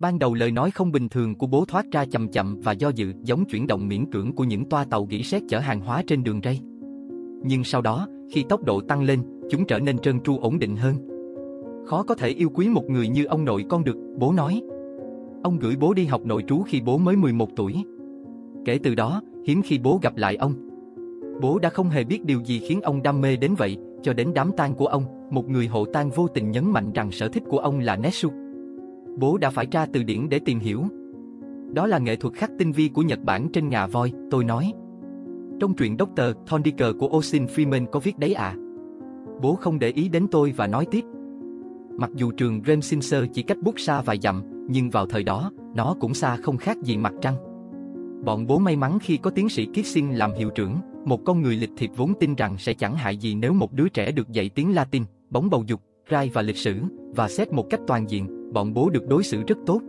Ban đầu lời nói không bình thường của bố thoát ra chậm chậm và do dự giống chuyển động miễn cưỡng của những toa tàu gỉ sét chở hàng hóa trên đường ray. Nhưng sau đó, khi tốc độ tăng lên, chúng trở nên trơn tru ổn định hơn. Khó có thể yêu quý một người như ông nội con được, bố nói. Ông gửi bố đi học nội trú khi bố mới 11 tuổi. Kể từ đó, hiếm khi bố gặp lại ông. Bố đã không hề biết điều gì khiến ông đam mê đến vậy, cho đến đám tang của ông, một người hộ tang vô tình nhấn mạnh rằng sở thích của ông là Netsu. Bố đã phải tra từ điển để tìm hiểu. Đó là nghệ thuật khắc tinh vi của Nhật Bản trên ngà voi, tôi nói. Trong truyện Doctor Thondiker của Osin Freeman có viết đấy à? Bố không để ý đến tôi và nói tiếp. Mặc dù trường Remsinser chỉ cách bút xa vài dặm, nhưng vào thời đó, nó cũng xa không khác gì mặt trăng. Bọn bố may mắn khi có tiến sĩ Kissing làm hiệu trưởng, một con người lịch thiệp vốn tin rằng sẽ chẳng hại gì nếu một đứa trẻ được dạy tiếng Latin, bóng bầu dục, rai và lịch sử, và xét một cách toàn diện, bọn bố được đối xử rất tốt.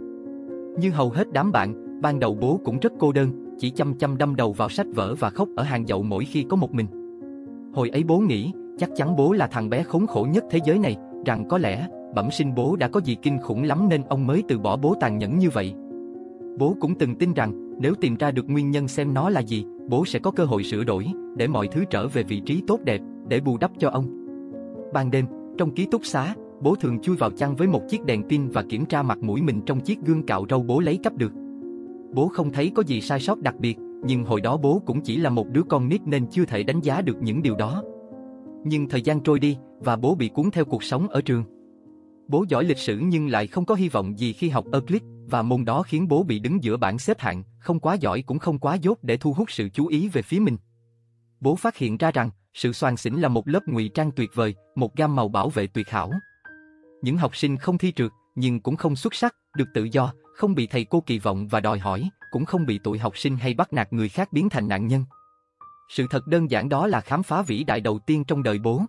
Như hầu hết đám bạn, ban đầu bố cũng rất cô đơn, chỉ chăm chăm đâm đầu vào sách vở và khóc ở hàng dậu mỗi khi có một mình. Hồi ấy bố nghĩ, chắc chắn bố là thằng bé khốn khổ nhất thế giới này, rằng có lẽ, bẩm sinh bố đã có gì kinh khủng lắm nên ông mới từ bỏ bố tàn nhẫn như vậy. Bố cũng từng tin rằng, nếu tìm ra được nguyên nhân xem nó là gì, bố sẽ có cơ hội sửa đổi, để mọi thứ trở về vị trí tốt đẹp, để bù đắp cho ông. Ban đêm, trong ký túc xá, bố thường chui vào chăn với một chiếc đèn pin và kiểm tra mặt mũi mình trong chiếc gương cạo râu bố lấy cắp được. Bố không thấy có gì sai sót đặc biệt, nhưng hồi đó bố cũng chỉ là một đứa con nít nên chưa thể đánh giá được những điều đó. Nhưng thời gian trôi đi, và bố bị cuốn theo cuộc sống ở trường. Bố giỏi lịch sử nhưng lại không có hy vọng gì khi học Euclid, và môn đó khiến bố bị đứng giữa bảng xếp hạng, không quá giỏi cũng không quá dốt để thu hút sự chú ý về phía mình. Bố phát hiện ra rằng, sự soàn xỉn là một lớp ngụy trang tuyệt vời, một gam màu bảo vệ tuyệt hảo. Những học sinh không thi trượt, nhưng cũng không xuất sắc, được tự do, không bị thầy cô kỳ vọng và đòi hỏi, cũng không bị tụi học sinh hay bắt nạt người khác biến thành nạn nhân. Sự thật đơn giản đó là khám phá vĩ đại đầu tiên trong đời bố.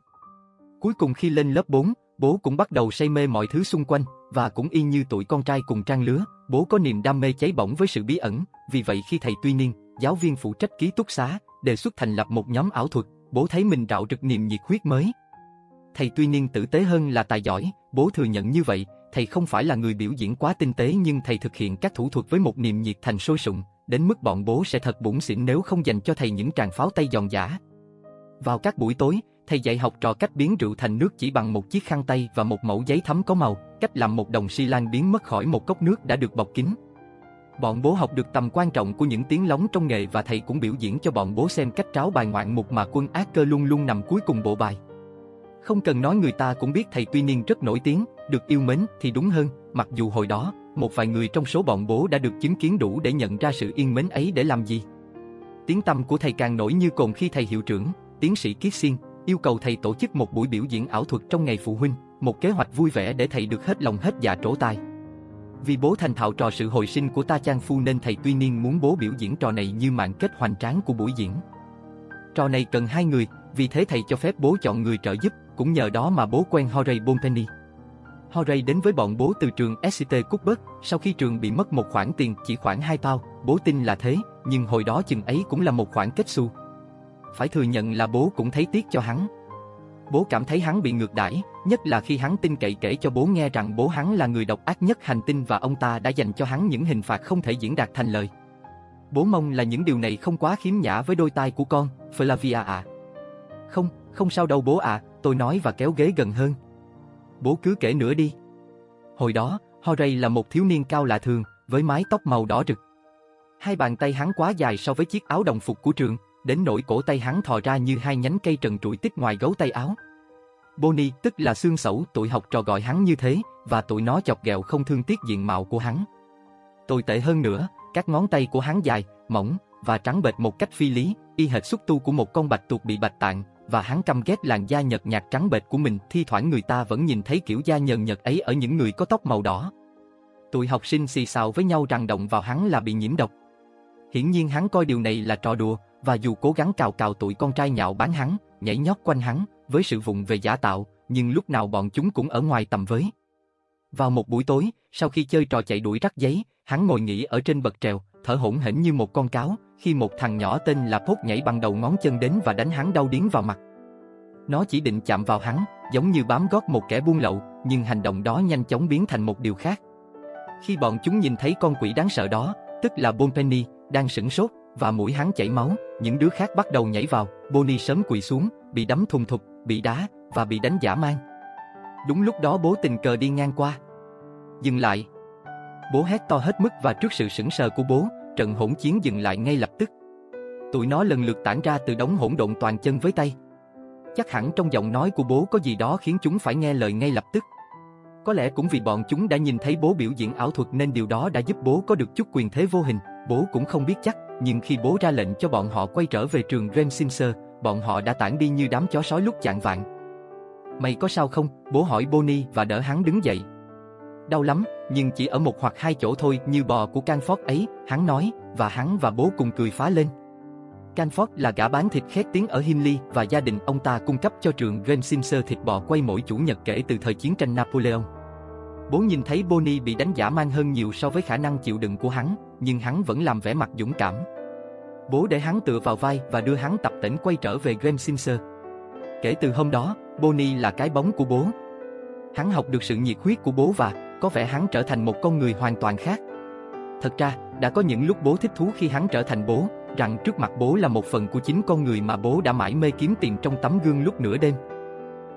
Cuối cùng khi lên lớp 4, bố cũng bắt đầu say mê mọi thứ xung quanh, và cũng y như tuổi con trai cùng trang lứa, bố có niềm đam mê cháy bỏng với sự bí ẩn, vì vậy khi thầy Tuy Niên, giáo viên phụ trách ký túc xá, đề xuất thành lập một nhóm ảo thuật, bố thấy mình rạo rực niềm nhiệt huyết mới. Thầy Tuy Niên tử tế hơn là tài giỏi, bố thừa nhận như vậy, thầy không phải là người biểu diễn quá tinh tế nhưng thầy thực hiện các thủ thuật với một niềm nhiệt thành sôi sụng, đến mức bọn bố sẽ thật bụng xỉn nếu không dành cho thầy những tràng pháo tay giòn giả. Vào các buổi tối, thầy dạy học trò cách biến rượu thành nước chỉ bằng một chiếc khăn tay và một mẫu giấy thấm có màu, cách làm một đồng xi lan biến mất khỏi một cốc nước đã được bọc kín. Bọn bố học được tầm quan trọng của những tiếng lóng trong nghề và thầy cũng biểu diễn cho bọn bố xem cách tráo bài ngoạn mục mà quân ác cơ luôn luôn nằm cuối cùng bộ bài. Không cần nói người ta cũng biết thầy tuy niên rất nổi tiếng, được yêu mến thì đúng hơn, mặc dù hồi đó, một vài người trong số bọn bố đã được chứng kiến đủ để nhận ra sự yên mến ấy để làm gì. Tiếng tâm của thầy càng nổi như cồn khi thầy hiệu trưởng, tiến sĩ Kiết Xiên, yêu cầu thầy tổ chức một buổi biểu diễn ảo thuật trong ngày phụ huynh, một kế hoạch vui vẻ để thầy được hết lòng hết dạ trổ tài. Vì bố thành thạo trò sự hồi sinh của ta Chan Phu nên thầy tuy nhiên muốn bố biểu diễn trò này như mạng kết hoành tráng của buổi diễn. Trò này cần hai người, vì thế thầy cho phép bố chọn người trợ giúp, cũng nhờ đó mà bố quen Horay Bonpenny. Horay đến với bọn bố từ trường SCT Cuthbert, sau khi trường bị mất một khoản tiền chỉ khoảng 2 tao, bố tin là thế, nhưng hồi đó chừng ấy cũng là một khoản kết xu. Phải thừa nhận là bố cũng thấy tiếc cho hắn. Bố cảm thấy hắn bị ngược đãi, nhất là khi hắn tin cậy kể cho bố nghe rằng bố hắn là người độc ác nhất hành tinh và ông ta đã dành cho hắn những hình phạt không thể diễn đạt thành lời. Bố mong là những điều này không quá khiếm nhã với đôi tai của con, Flavia. À. Không, không sao đâu bố ạ, à, tôi nói và kéo ghế gần hơn. Bố cứ kể nữa đi. Hồi đó, Horay là một thiếu niên cao lạ thường, với mái tóc màu đỏ rực. Hai bàn tay hắn quá dài so với chiếc áo đồng phục của trường, đến nỗi cổ tay hắn thò ra như hai nhánh cây trần trụi tích ngoài gấu tay áo. Bonnie, tức là xương sẩu, tụi học trò gọi hắn như thế, và tụi nó chọc ghẹo không thương tiếc diện mạo của hắn. Tồi tệ hơn nữa, các ngón tay của hắn dài, mỏng và trắng bệch một cách phi lý, y hệt xúc tu của một con bạch tuộc bị bạch tạng, và hắn căm ghét làn da nhợt nhạt trắng bệch của mình, thi thoảng người ta vẫn nhìn thấy kiểu da nhờn nhợt ấy ở những người có tóc màu đỏ. Tụi học sinh xì xào với nhau rằng động vào hắn là bị nhiễm độc. Hiển nhiên hắn coi điều này là trò đùa, và dù cố gắng cào cào tụi con trai nhạo báng hắn, nhảy nhót quanh hắn, với sự vụng về giả tạo, nhưng lúc nào bọn chúng cũng ở ngoài tầm với. Vào một buổi tối, sau khi chơi trò chạy đuổi rắc giấy, hắn ngồi nghỉ ở trên bậc trèo, thở hổn hển như một con cáo, khi một thằng nhỏ tên là Phốt nhảy bằng đầu ngón chân đến và đánh hắn đau điếng vào mặt. Nó chỉ định chạm vào hắn, giống như bám gót một kẻ buôn lậu, nhưng hành động đó nhanh chóng biến thành một điều khác. Khi bọn chúng nhìn thấy con quỷ đáng sợ đó, tức là Bonpenny, đang sửng sốt, và mũi hắn chảy máu, những đứa khác bắt đầu nhảy vào, Bonnie sớm quỳ xuống, bị đấm thùng thục, bị đá, và bị đánh giả mang. Đúng lúc đó bố tình cờ đi ngang qua. Dừng lại. Bố hét to hết mức và trước sự sững sờ của bố, trận hỗn chiến dừng lại ngay lập tức. Tụi nó lần lượt tản ra từ đống hỗn độn toàn chân với tay. Chắc hẳn trong giọng nói của bố có gì đó khiến chúng phải nghe lời ngay lập tức. Có lẽ cũng vì bọn chúng đã nhìn thấy bố biểu diễn ảo thuật nên điều đó đã giúp bố có được chút quyền thế vô hình, bố cũng không biết chắc, nhưng khi bố ra lệnh cho bọn họ quay trở về trường Remsimser, bọn họ đã tản đi như đám chó sói lúc chạng vạn. Mày có sao không? Bố hỏi Bonnie và đỡ hắn đứng dậy. Đau lắm, nhưng chỉ ở một hoặc hai chỗ thôi như bò của Canford ấy, hắn nói, và hắn và bố cùng cười phá lên. Canford là gã bán thịt khét tiếng ở Himley và gia đình ông ta cung cấp cho trường Remsimser thịt bò quay mỗi chủ nhật kể từ thời chiến tranh Napoleon. Bố nhìn thấy Bonnie bị đánh giả mang hơn nhiều so với khả năng chịu đựng của hắn, nhưng hắn vẫn làm vẻ mặt dũng cảm. Bố để hắn tựa vào vai và đưa hắn tập tỉnh quay trở về Remsimser. Kể từ hôm đó, Bonnie là cái bóng của bố. Hắn học được sự nhiệt huyết của bố và có vẻ hắn trở thành một con người hoàn toàn khác. Thật ra, đã có những lúc bố thích thú khi hắn trở thành bố, rằng trước mặt bố là một phần của chính con người mà bố đã mãi mê kiếm tìm trong tấm gương lúc nửa đêm.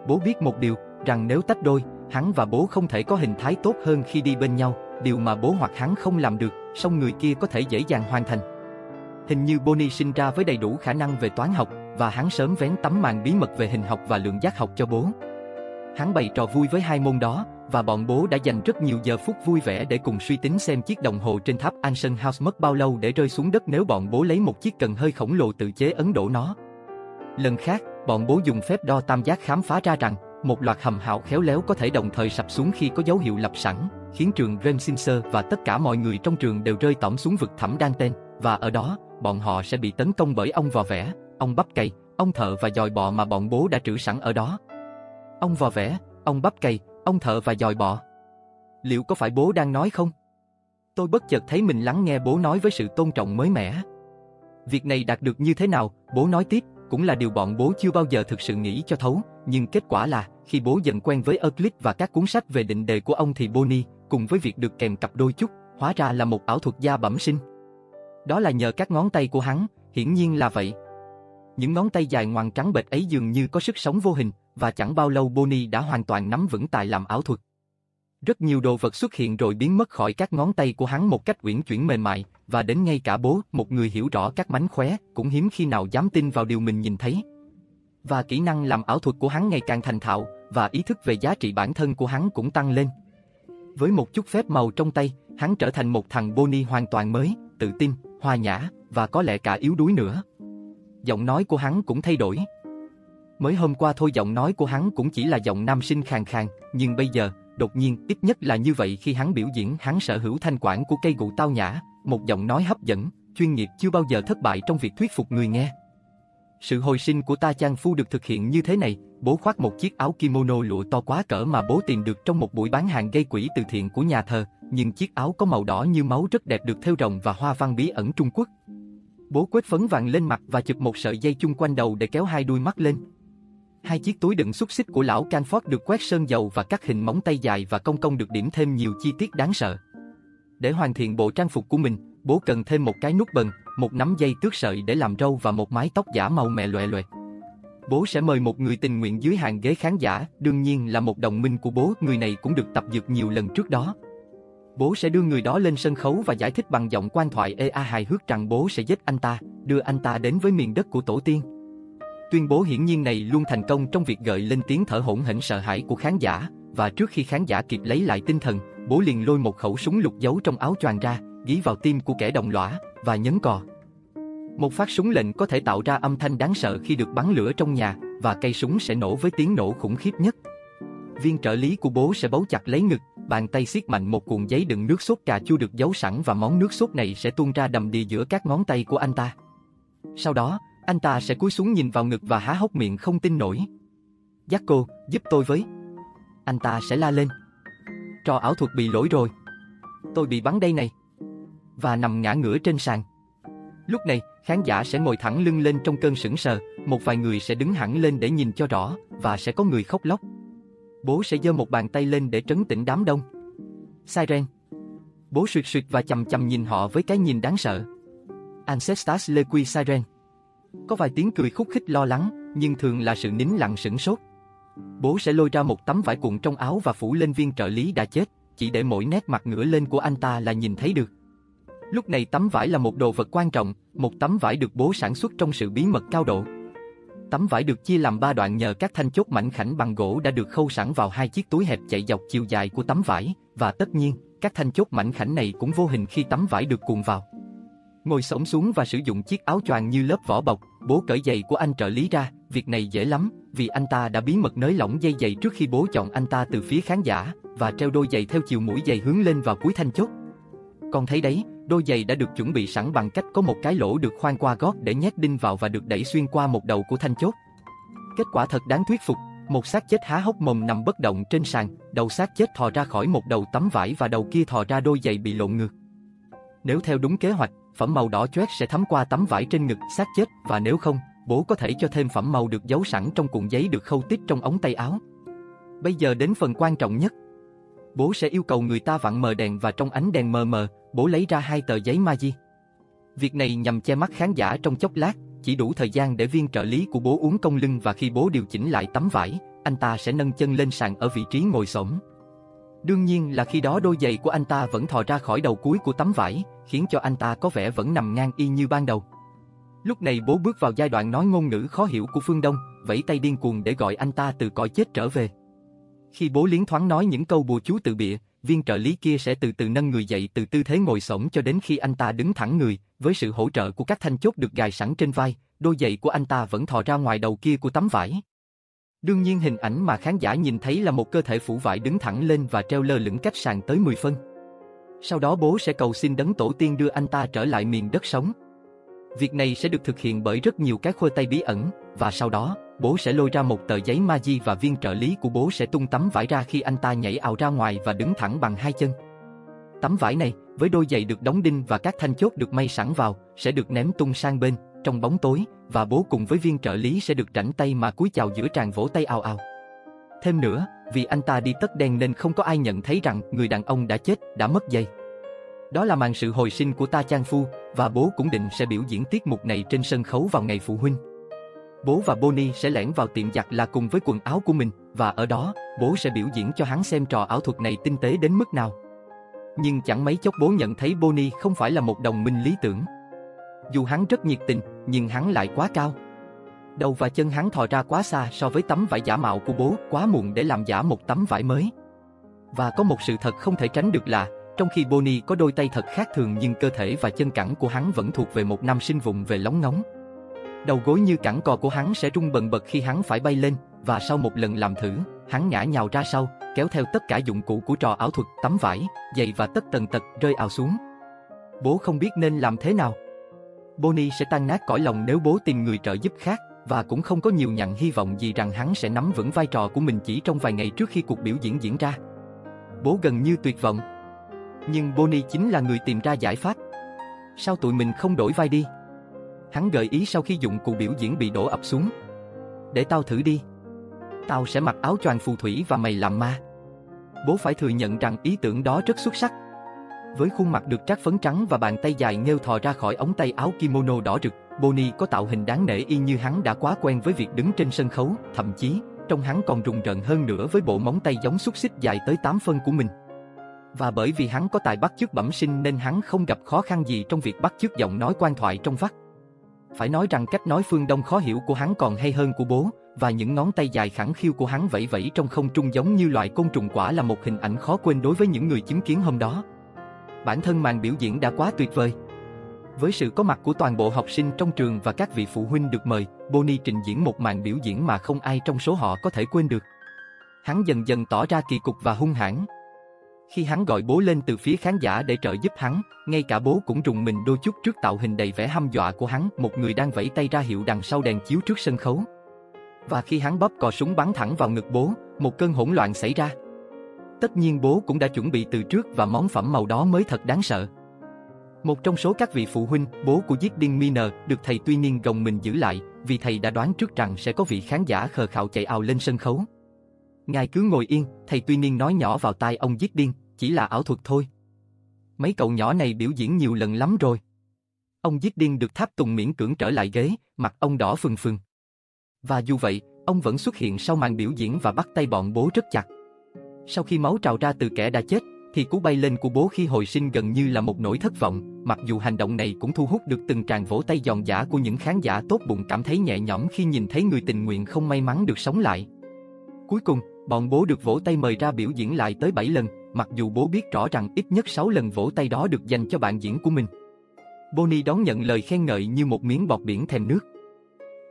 Bố biết một điều, rằng nếu tách đôi, hắn và bố không thể có hình thái tốt hơn khi đi bên nhau, điều mà bố hoặc hắn không làm được, song người kia có thể dễ dàng hoàn thành. Hình như Bonnie sinh ra với đầy đủ khả năng về toán học, và hắn sớm vén tấm màn bí mật về hình học và lượng giác học cho bố. Hắn bày trò vui với hai môn đó, và bọn bố đã dành rất nhiều giờ phút vui vẻ để cùng suy tính xem chiếc đồng hồ trên tháp Anson House mất bao lâu để rơi xuống đất nếu bọn bố lấy một chiếc cần hơi khổng lồ tự chế ấn đổ nó. Lần khác, bọn bố dùng phép đo tam giác khám phá ra rằng một loạt hầm hào khéo léo có thể đồng thời sập xuống khi có dấu hiệu lập sẵn, khiến trường Remsinser và tất cả mọi người trong trường đều rơi tỏm xuống vực thẳm đang tên, và ở đó, bọn họ sẽ bị tấn công bởi ông vò vẽ, ông bắp cày, ông thợ và dòi bọ mà bọn bố đã trữ sẵn ở đó. Ông vò vẽ, ông bắp cày, ông thợ và dòi bọ. Liệu có phải bố đang nói không? Tôi bất chợt thấy mình lắng nghe bố nói với sự tôn trọng mới mẻ. Việc này đạt được như thế nào, bố nói tiếp, cũng là điều bọn bố chưa bao giờ thực sự nghĩ cho thấu, nhưng kết quả là, khi bố dần quen với Euclid và các cuốn sách về định đề của ông thì Bonnie, cùng với việc được kèm cặp đôi chút, hóa ra là một ảo thuật gia bẩm sinh. Đó là nhờ các ngón tay của hắn, hiển nhiên là vậy. Những ngón tay dài ngoằn trắng bệch ấy dường như có sức sống vô hình, và chẳng bao lâu Bonnie đã hoàn toàn nắm vững tài làm ảo thuật. Rất nhiều đồ vật xuất hiện rồi biến mất khỏi các ngón tay của hắn một cách uyển chuyển mềm mại, và đến ngay cả bố, một người hiểu rõ các mánh khóe, cũng hiếm khi nào dám tin vào điều mình nhìn thấy. Và kỹ năng làm ảo thuật của hắn ngày càng thành thạo, và ý thức về giá trị bản thân của hắn cũng tăng lên. Với một chút phép màu trong tay, hắn trở thành một thằng Bonnie hoàn toàn mới, tự tin, hòa nhã, và có lẽ cả yếu đuối nữa. Giọng nói của hắn cũng thay đổi. Mới hôm qua thôi giọng nói của hắn cũng chỉ là giọng nam sinh khàn khàn, nhưng bây giờ, đột nhiên, ít nhất là như vậy khi hắn biểu diễn hắn sở hữu thanh quản của cây gụ tao nhã, một giọng nói hấp dẫn, chuyên nghiệp chưa bao giờ thất bại trong việc thuyết phục người nghe. Sự hồi sinh của ta Chan Phu được thực hiện như thế này, bố khoác một chiếc áo kimono lụa to quá cỡ mà bố tìm được trong một buổi bán hàng gây quỹ từ thiện của nhà thờ, nhưng chiếc áo có màu đỏ như máu rất đẹp được thêu rồng và hoa văn bí ẩn Trung Quốc. Bố quét phấn vàng lên mặt và chụp một sợi dây chung quanh đầu để kéo hai đuôi mắt lên. Hai chiếc túi đựng xúc xích của lão Canford được quét sơn dầu và các hình móng tay dài và công công được điểm thêm nhiều chi tiết đáng sợ. Để hoàn thiện bộ trang phục của mình, bố cần thêm một cái nút bần, một nắm dây tước sợi để làm râu và một mái tóc giả màu mẹ loẹ loẹt. Bố sẽ mời một người tình nguyện dưới hàng ghế khán giả, đương nhiên là một đồng minh của bố, người này cũng được tập dượt nhiều lần trước đó. Bố sẽ đưa người đó lên sân khấu và giải thích bằng giọng quan thoại EA a hài hước rằng bố sẽ giết anh ta, đưa anh ta đến với miền đất của tổ tiên. Tuyên bố hiển nhiên này luôn thành công trong việc gợi lên tiếng thở hổn hển sợ hãi của khán giả, và trước khi khán giả kịp lấy lại tinh thần, bố liền lôi một khẩu súng lục giấu trong áo choàng ra, ghi vào tim của kẻ đồng lõa, và nhấn cò. Một phát súng lệnh có thể tạo ra âm thanh đáng sợ khi được bắn lửa trong nhà, và cây súng sẽ nổ với tiếng nổ khủng khiếp nhất. Viên trợ lý của bố sẽ bấu chặt lấy ngực, bàn tay siết mạnh một cuộn giấy đựng nước sốt cà chua được giấu sẵn và món nước sốt này sẽ tuôn ra đầm đìa giữa các ngón tay của anh ta. Sau đó, anh ta sẽ cúi xuống nhìn vào ngực và há hốc miệng không tin nổi. Giác cô, giúp tôi với. Anh ta sẽ la lên. Trò ảo thuật bị lỗi rồi. Tôi bị bắn đây này. Và nằm ngã ngửa trên sàn. Lúc này, khán giả sẽ ngồi thẳng lưng lên trong cơn sững sờ, một vài người sẽ đứng hẳn lên để nhìn cho rõ, và sẽ có người khóc lóc. Bố sẽ giơ một bàn tay lên để trấn tĩnh đám đông. Siren. Bố suyệt suyệt và chầm chầm nhìn họ với cái nhìn đáng sợ. Ancestas Lequi Siren. Có vài tiếng cười khúc khích lo lắng, nhưng thường là sự nín lặng sửng sốt. Bố sẽ lôi ra một tấm vải cuộn trong áo và phủ lên viên trợ lý đã chết, chỉ để mỗi nét mặt ngửa lên của anh ta là nhìn thấy được. Lúc này tấm vải là một đồ vật quan trọng, một tấm vải được bố sản xuất trong sự bí mật cao độ. Tấm vải được chia làm ba đoạn nhờ các thanh chốt mảnh khảnh bằng gỗ đã được khâu sẵn vào hai chiếc túi hẹp chạy dọc chiều dài của tấm vải, và tất nhiên, các thanh chốt mảnh khảnh này cũng vô hình khi tấm vải được cuộn vào. Ngồi xổm xuống và sử dụng chiếc áo choàng như lớp vỏ bọc, bố cởi giày của anh trợ lý ra, việc này dễ lắm, vì anh ta đã bí mật nới lỏng dây giày trước khi bố chọn anh ta từ phía khán giả, và treo đôi giày theo chiều mũi giày hướng lên vào cuối thanh chốt. Con thấy đấy, đôi giày đã được chuẩn bị sẵn bằng cách có một cái lỗ được khoan qua gót để nhét đinh vào và được đẩy xuyên qua một đầu của thanh chốt. Kết quả thật đáng thuyết phục, một xác chết há hốc mồm nằm bất động trên sàn, đầu xác chết thò ra khỏi một đầu tấm vải và đầu kia thò ra đôi giày bị lộn ngược. Nếu theo đúng kế hoạch, phẩm màu đỏ chót sẽ thấm qua tấm vải trên ngực xác chết và nếu không, bố có thể cho thêm phẩm màu được giấu sẵn trong cuộn giấy được khâu tít trong ống tay áo. Bây giờ đến phần quan trọng nhất. Bố sẽ yêu cầu người ta vặn mờ đèn và trong ánh đèn mờ mờ, bố lấy ra hai tờ giấy magi. Việc này nhằm che mắt khán giả trong chốc lát, chỉ đủ thời gian để viên trợ lý của bố uống công lưng và khi bố điều chỉnh lại tấm vải, anh ta sẽ nâng chân lên sàn ở vị trí ngồi xổm. Đương nhiên là khi đó đôi giày của anh ta vẫn thò ra khỏi đầu cuối của tấm vải, khiến cho anh ta có vẻ vẫn nằm ngang y như ban đầu. Lúc này bố bước vào giai đoạn nói ngôn ngữ khó hiểu của phương Đông, vẫy tay điên cuồng để gọi anh ta từ cõi chết trở về. Khi bố liến thoáng nói những câu bùa chú tự bịa, viên trợ lý kia sẽ từ từ nâng người dậy từ tư thế ngồi xổm cho đến khi anh ta đứng thẳng người, với sự hỗ trợ của các thanh chốt được gài sẵn trên vai, đôi giày của anh ta vẫn thò ra ngoài đầu kia của tấm vải. Đương nhiên hình ảnh mà khán giả nhìn thấy là một cơ thể phủ vải đứng thẳng lên và treo lơ lửng cách sàn tới 10 phân. Sau đó bố sẽ cầu xin đấng tổ tiên đưa anh ta trở lại miền đất sống. Việc này sẽ được thực hiện bởi rất nhiều cái khôi tay bí ẩn, và sau đó, bố sẽ lôi ra một tờ giấy magi và viên trợ lý của bố sẽ tung tấm vải ra khi anh ta nhảy ảo ra ngoài và đứng thẳng bằng hai chân. Tấm vải này, với đôi giày được đóng đinh và các thanh chốt được may sẵn vào, sẽ được ném tung sang bên, trong bóng tối, và bố cùng với viên trợ lý sẽ được rảnh tay mà cúi chào giữa tràn vỗ tay ào ào. Thêm nữa, vì anh ta đi tất đen nên không có ai nhận thấy rằng người đàn ông đã chết, đã mất giày. Đó là màn sự hồi sinh của Ta Chang Phu, và bố cũng định sẽ biểu diễn tiết mục này trên sân khấu vào ngày phụ huynh. Bố và Bonnie sẽ lẻn vào tiệm giặt là cùng với quần áo của mình, và ở đó, bố sẽ biểu diễn cho hắn xem trò ảo thuật này tinh tế đến mức nào. Nhưng chẳng mấy chốc bố nhận thấy Bonnie không phải là một đồng minh lý tưởng. Dù hắn rất nhiệt tình, nhưng hắn lại quá cao. Đầu và chân hắn thò ra quá xa so với tấm vải giả mạo của bố, quá muộn để làm giả một tấm vải mới. Và có một sự thật không thể tránh được là, trong khi Bonnie có đôi tay thật khác thường nhưng cơ thể và chân cẳng của hắn vẫn thuộc về một nam sinh vùng về lóng ngóng. Đầu gối như cẳng cò của hắn sẽ rung bần bật khi hắn phải bay lên, và sau một lần làm thử, hắn ngã nhào ra sau, kéo theo tất cả dụng cụ của trò ảo thuật, tấm vải, giày và tất tần tật rơi ào xuống. Bố không biết nên làm thế nào. Bonnie sẽ tan nát cõi lòng nếu bố tìm người trợ giúp khác, và cũng không có nhiều nhận hy vọng gì rằng hắn sẽ nắm vững vai trò của mình chỉ trong vài ngày trước khi cuộc biểu diễn diễn ra. Bố gần như tuyệt vọng. Nhưng Bonnie chính là người tìm ra giải pháp. Sao tụi mình không đổi vai đi? Hắn gợi ý sau khi dụng cụ biểu diễn bị đổ ập xuống. Để tao thử đi. Tao sẽ mặc áo choàng phù thủy và mày làm ma. Bố phải thừa nhận rằng ý tưởng đó rất xuất sắc. Với khuôn mặt được trát phấn trắng và bàn tay dài nghêu thò ra khỏi ống tay áo kimono đỏ rực, Bonnie có tạo hình đáng nể y như hắn đã quá quen với việc đứng trên sân khấu, thậm chí, trong hắn còn rùng rợn hơn nữa với bộ móng tay giống xúc xích dài tới 8 phân của mình. Và bởi vì hắn có tài bắt chước bẩm sinh nên hắn không gặp khó khăn gì trong việc bắt chước giọng nói quan thoại trong vắt. Phải nói rằng cách nói phương Đông khó hiểu của hắn còn hay hơn của bố, và những ngón tay dài khẳng khiu của hắn vẫy vẫy trong không trung giống như loại côn trùng quả là một hình ảnh khó quên đối với những người chứng kiến hôm đó. Bản thân màn biểu diễn đã quá tuyệt vời. Với sự có mặt của toàn bộ học sinh trong trường và các vị phụ huynh được mời, Bonnie trình diễn một màn biểu diễn mà không ai trong số họ có thể quên được. Hắn dần dần tỏ ra kỳ cục và hung hãn, khi hắn gọi bố lên từ phía khán giả để trợ giúp hắn, ngay cả bố cũng rùng mình đôi chút trước tạo hình đầy vẻ hăm dọa của hắn, một người đang vẫy tay ra hiệu đằng sau đèn chiếu trước sân khấu. Và khi hắn bóp cò súng bắn thẳng vào ngực bố, một cơn hỗn loạn xảy ra. Tất nhiên bố cũng đã chuẩn bị từ trước và món phẩm màu đó mới thật đáng sợ. Một trong số các vị phụ huynh, bố của Giết Điên Miner, được thầy Tuy Niên gồng mình giữ lại, vì thầy đã đoán trước rằng sẽ có vị khán giả khờ khạo chạy ào lên sân khấu. Ngài cứ ngồi yên, thầy Tuy Niên nói nhỏ vào tai ông Giết Điên, chỉ là ảo thuật thôi. mấy cậu nhỏ này biểu diễn nhiều lần lắm rồi. Ông giết điên được tháp tùng miễn cưỡng trở lại ghế, mặt ông đỏ phừng phừng. Và dù vậy, ông vẫn xuất hiện sau màn biểu diễn và bắt tay bọn bố rất chặt. Sau khi máu trào ra từ kẻ đã chết, thì cú bay lên của bố khi hồi sinh gần như là một nỗi thất vọng, mặc dù hành động này cũng thu hút được từng tràng vỗ tay giòn giả của những khán giả tốt bụng cảm thấy nhẹ nhõm khi nhìn thấy người tình nguyện không may mắn được sống lại. Cuối cùng, bọn bố được vỗ tay mời ra biểu diễn lại tới 7 lần, mặc dù bố biết rõ rằng ít nhất 6 lần vỗ tay đó được dành cho bạn diễn của mình. Bonnie đón nhận lời khen ngợi như một miếng bọt biển thèm nước.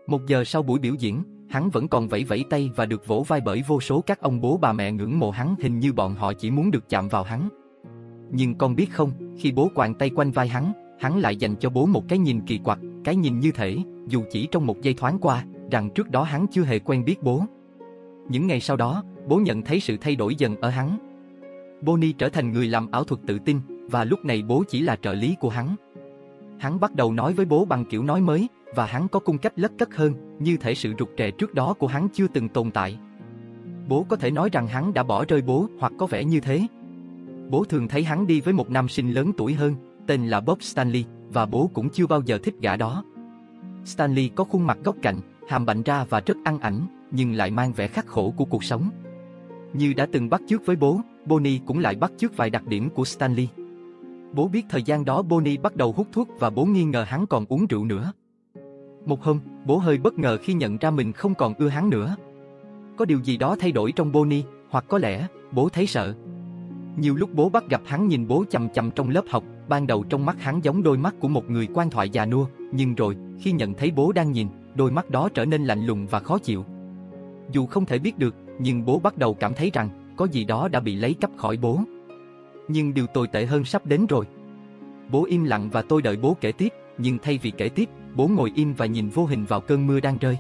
Một giờ sau buổi biểu diễn, hắn vẫn còn vẫy vẫy tay và được vỗ vai bởi vô số các ông bố bà mẹ ngưỡng mộ hắn hình như bọn họ chỉ muốn được chạm vào hắn. Nhưng con biết không, khi bố quàng tay quanh vai hắn, hắn lại dành cho bố một cái nhìn kỳ quặc, cái nhìn như thể, dù chỉ trong một giây thoáng qua, rằng trước đó hắn chưa hề quen biết bố. Những ngày sau đó, bố nhận thấy sự thay đổi dần ở hắn. Bonnie trở thành người làm ảo thuật tự tin, và lúc này bố chỉ là trợ lý của hắn. Hắn bắt đầu nói với bố bằng kiểu nói mới, và hắn có cung cách lất cất hơn, như thể sự rụt rè trước đó của hắn chưa từng tồn tại. Bố có thể nói rằng hắn đã bỏ rơi bố hoặc có vẻ như thế. Bố thường thấy hắn đi với một nam sinh lớn tuổi hơn, tên là Bob Stanley, và bố cũng chưa bao giờ thích gã đó. Stanley có khuôn mặt góc cạnh, hàm bạnh ra và rất ăn ảnh, nhưng lại mang vẻ khắc khổ của cuộc sống. Như đã từng bắt chước với bố, Bonnie cũng lại bắt chước vài đặc điểm của Stanley. Bố biết thời gian đó Bonnie bắt đầu hút thuốc và bố nghi ngờ hắn còn uống rượu nữa. Một hôm, bố hơi bất ngờ khi nhận ra mình không còn ưa hắn nữa. Có điều gì đó thay đổi trong Bonnie, hoặc có lẽ, bố thấy sợ. Nhiều lúc bố bắt gặp hắn nhìn bố chầm chầm trong lớp học, ban đầu trong mắt hắn giống đôi mắt của một người quan thoại già nua, nhưng rồi, khi nhận thấy bố đang nhìn, đôi mắt đó trở nên lạnh lùng và khó chịu. Dù không thể biết được, nhưng bố bắt đầu cảm thấy rằng, có gì đó đã bị lấy cắp khỏi bố. Nhưng điều tồi tệ hơn sắp đến rồi. Bố im lặng và tôi đợi bố kể tiếp, nhưng thay vì kể tiếp, bố ngồi im và nhìn vô hình vào cơn mưa đang rơi.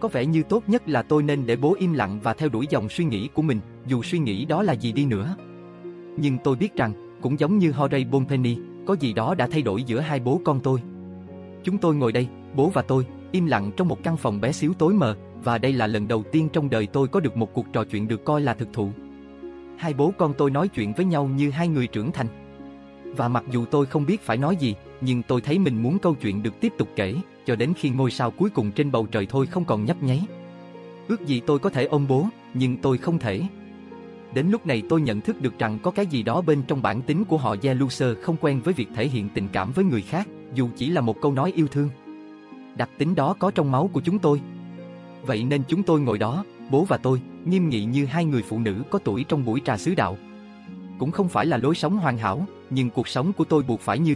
Có vẻ như tốt nhất là tôi nên để bố im lặng và theo đuổi dòng suy nghĩ của mình, dù suy nghĩ đó là gì đi nữa. Nhưng tôi biết rằng, cũng giống như Horay Bonpenny, có gì đó đã thay đổi giữa hai bố con tôi. Chúng tôi ngồi đây, bố và tôi, im lặng trong một căn phòng bé xíu tối mờ, và đây là lần đầu tiên trong đời tôi có được một cuộc trò chuyện được coi là thực thụ. Hai bố con tôi nói chuyện với nhau như hai người trưởng thành. Và mặc dù tôi không biết phải nói gì, nhưng tôi thấy mình muốn câu chuyện được tiếp tục kể, cho đến khi ngôi sao cuối cùng trên bầu trời thôi không còn nhấp nháy. Ước gì tôi có thể ôm bố, nhưng tôi không thể. Đến lúc này tôi nhận thức được rằng có cái gì đó bên trong bản tính của họ Jeluser không quen với việc thể hiện tình cảm với người khác, dù chỉ là một câu nói yêu thương. Đặc tính đó có trong máu của chúng tôi. Vậy nên chúng tôi ngồi đó, bố và tôi, nghiêm nghị như hai người phụ nữ có tuổi trong buổi trà sứ đạo. Cũng không phải là lối sống hoàn hảo, nhưng cuộc sống của tôi buộc phải như